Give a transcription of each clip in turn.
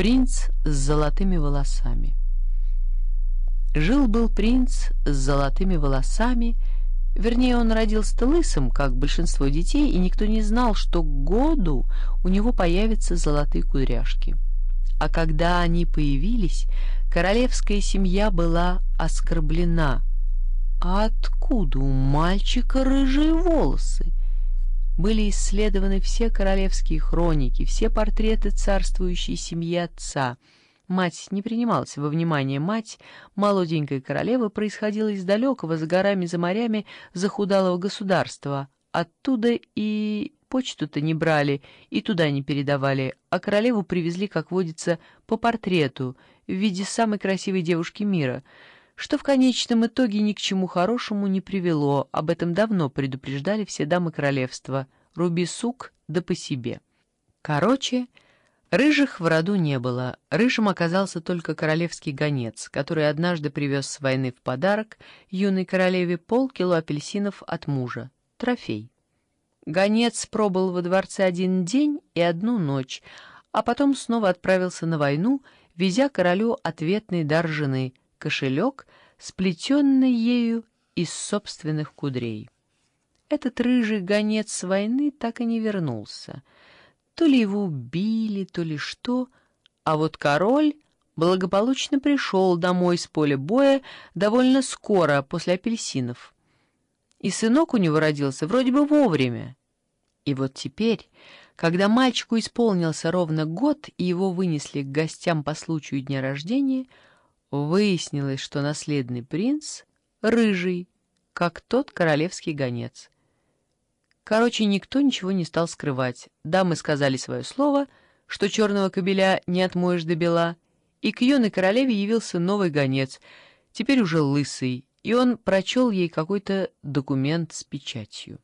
Принц с золотыми волосами. Жил-был принц с золотыми волосами, вернее, он родился лысым, как большинство детей, и никто не знал, что к году у него появятся золотые кудряшки. А когда они появились, королевская семья была оскорблена. А откуда у мальчика рыжие волосы? Были исследованы все королевские хроники, все портреты царствующей семьи отца. Мать не принималась во внимание. Мать молоденькой королевы происходила из далекого, за горами, за морями, захудалого государства. Оттуда и почту-то не брали, и туда не передавали, а королеву привезли, как водится, по портрету, в виде самой красивой девушки мира — что в конечном итоге ни к чему хорошему не привело, об этом давно предупреждали все дамы королевства, руби сук да по себе. Короче, рыжих в роду не было, рыжим оказался только королевский гонец, который однажды привез с войны в подарок юной королеве полкило апельсинов от мужа, трофей. Гонец пробыл во дворце один день и одну ночь, а потом снова отправился на войну, везя королю ответный дар жены — кошелек, сплетенный ею из собственных кудрей. Этот рыжий гонец с войны так и не вернулся. То ли его убили, то ли что, а вот король благополучно пришел домой с поля боя довольно скоро, после апельсинов. И сынок у него родился вроде бы вовремя. И вот теперь, когда мальчику исполнился ровно год, и его вынесли к гостям по случаю дня рождения, Выяснилось, что наследный принц рыжий, как тот королевский гонец. Короче, никто ничего не стал скрывать. Дамы сказали свое слово, что черного кобеля не отмоешь до бела, и к юной королеве явился новый гонец, теперь уже лысый, и он прочел ей какой-то документ с печатью.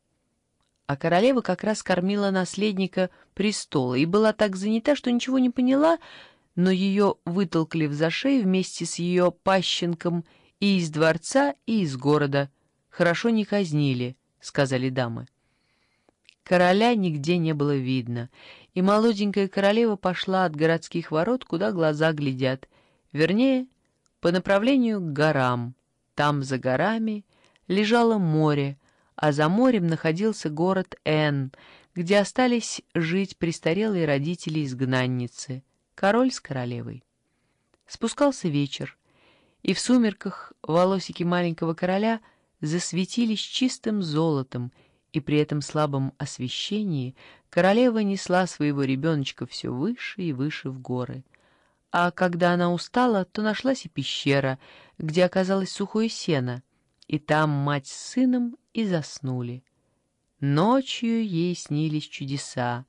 А королева как раз кормила наследника престола и была так занята, что ничего не поняла, но ее вытолкли в зашей вместе с ее пащенком и из дворца, и из города. Хорошо не казнили, — сказали дамы. Короля нигде не было видно, и молоденькая королева пошла от городских ворот, куда глаза глядят, вернее, по направлению к горам. Там, за горами, лежало море, а за морем находился город Н, где остались жить престарелые родители-изгнанницы — король с королевой. Спускался вечер, и в сумерках волосики маленького короля засветились чистым золотом, и при этом слабом освещении королева несла своего ребеночка все выше и выше в горы. А когда она устала, то нашлась и пещера, где оказалось сухое сено, и там мать с сыном и заснули. Ночью ей снились чудеса,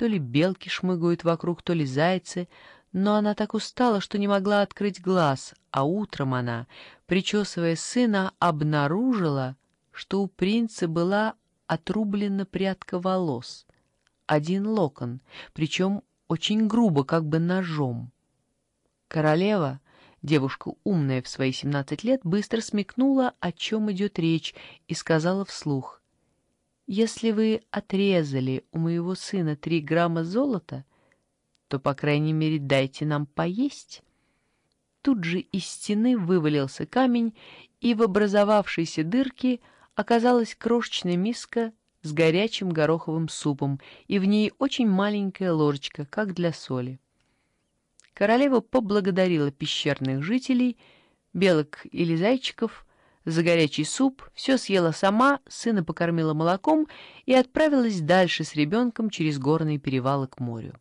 то ли белки шмыгают вокруг, то ли зайцы, но она так устала, что не могла открыть глаз, а утром она, причесывая сына, обнаружила, что у принца была отрублена прядка волос, один локон, причем очень грубо, как бы ножом. Королева, девушка умная в свои семнадцать лет, быстро смекнула, о чем идет речь, и сказала вслух, если вы отрезали у моего сына три грамма золота, то, по крайней мере, дайте нам поесть. Тут же из стены вывалился камень, и в образовавшейся дырке оказалась крошечная миска с горячим гороховым супом, и в ней очень маленькая ложечка, как для соли. Королева поблагодарила пещерных жителей, белок или зайчиков, за горячий суп, все съела сама, сына покормила молоком и отправилась дальше с ребенком через горные перевалы к морю.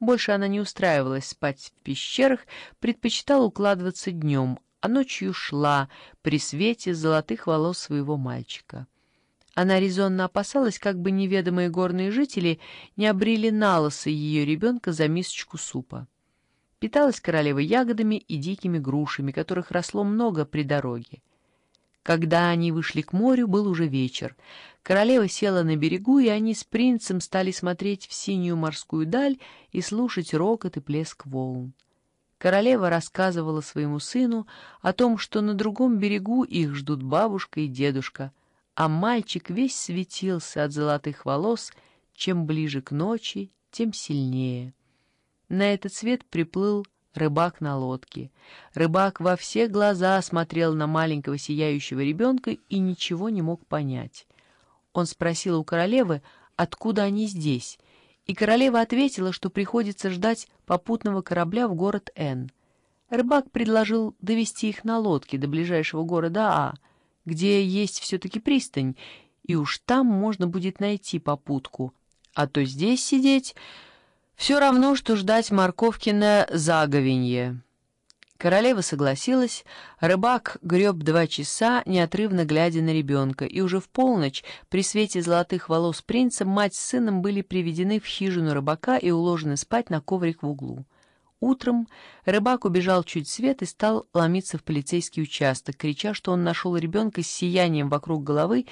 Больше она не устраивалась спать в пещерах, предпочитала укладываться днем, а ночью шла при свете золотых волос своего мальчика. Она резонно опасалась, как бы неведомые горные жители не обрели на ее ребенка за мисочку супа. Питалась королева ягодами и дикими грушами, которых росло много при дороге. Когда они вышли к морю, был уже вечер. Королева села на берегу, и они с принцем стали смотреть в синюю морскую даль и слушать рокот и плеск волн. Королева рассказывала своему сыну о том, что на другом берегу их ждут бабушка и дедушка, а мальчик весь светился от золотых волос, чем ближе к ночи, тем сильнее. На этот свет приплыл рыбак на лодке. Рыбак во все глаза смотрел на маленького сияющего ребенка и ничего не мог понять. Он спросил у королевы, откуда они здесь, и королева ответила, что приходится ждать попутного корабля в город Н. Рыбак предложил довести их на лодке до ближайшего города А, где есть все-таки пристань, и уж там можно будет найти попутку, а то здесь сидеть все равно, что ждать морковки на заговенье. Королева согласилась, рыбак греб два часа, неотрывно глядя на ребенка, и уже в полночь при свете золотых волос принца мать с сыном были приведены в хижину рыбака и уложены спать на коврик в углу. Утром рыбак убежал чуть свет и стал ломиться в полицейский участок, крича, что он нашел ребенка с сиянием вокруг головы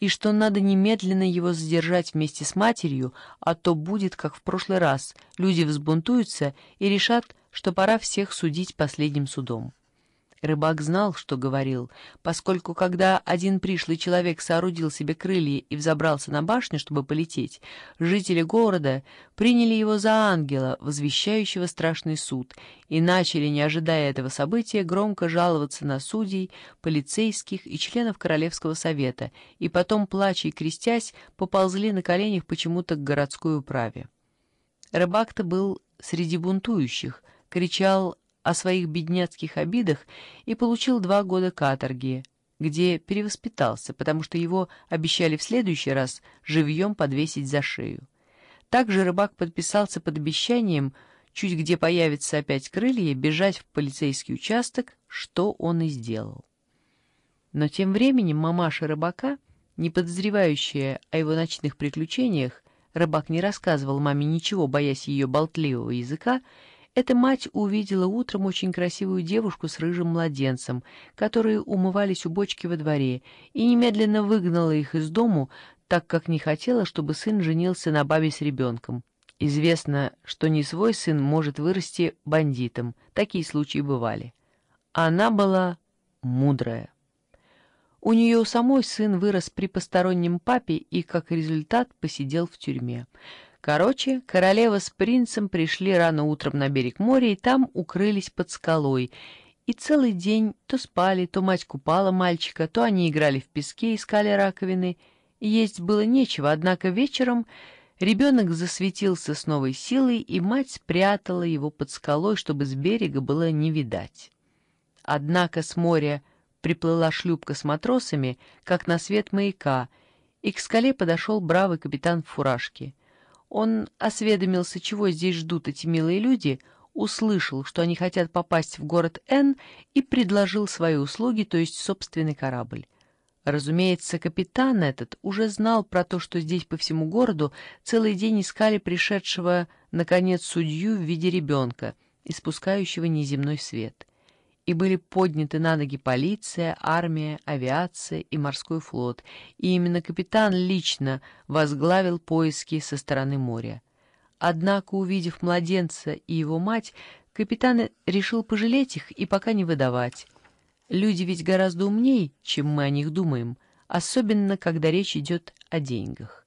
и что надо немедленно его задержать вместе с матерью, а то будет, как в прошлый раз, люди взбунтуются и решат, что пора всех судить последним судом. Рыбак знал, что говорил, поскольку когда один пришлый человек соорудил себе крылья и взобрался на башню, чтобы полететь, жители города приняли его за ангела, возвещающего страшный суд, и начали, не ожидая этого события, громко жаловаться на судей, полицейских и членов Королевского совета, и потом, плача и крестясь, поползли на коленях почему-то к городской управе. Рыбак-то был среди бунтующих, кричал о своих бедняцких обидах и получил два года каторги, где перевоспитался, потому что его обещали в следующий раз живьем подвесить за шею. Также рыбак подписался под обещанием, чуть где появится опять крылья, бежать в полицейский участок, что он и сделал. Но тем временем мамаша рыбака, не подозревающая о его ночных приключениях, рыбак не рассказывал маме ничего, боясь ее болтливого языка, эта мать увидела утром очень красивую девушку с рыжим младенцем, которые умывались у бочки во дворе, и немедленно выгнала их из дому, так как не хотела, чтобы сын женился на бабе с ребенком. Известно, что не свой сын может вырасти бандитом. Такие случаи бывали. Она была мудрая. У нее самой сын вырос при постороннем папе и, как результат, посидел в тюрьме. Короче, королева с принцем пришли рано утром на берег моря и там укрылись под скалой. И целый день то спали, то мать купала мальчика, то они играли в песке, искали раковины. Есть было нечего, однако вечером ребенок засветился с новой силой, и мать спрятала его под скалой, чтобы с берега было не видать. Однако с моря приплыла шлюпка с матросами, как на свет маяка, и к скале подошел бравый капитан в фуражке. Он осведомился, чего здесь ждут эти милые люди, услышал, что они хотят попасть в город Н и предложил свои услуги, то есть собственный корабль. Разумеется, капитан этот уже знал про то, что здесь по всему городу целый день искали пришедшего, наконец, судью в виде ребенка, испускающего неземной свет и были подняты на ноги полиция, армия, авиация и морской флот, и именно капитан лично возглавил поиски со стороны моря. Однако, увидев младенца и его мать, капитан решил пожалеть их и пока не выдавать. Люди ведь гораздо умнее, чем мы о них думаем, особенно когда речь идет о деньгах.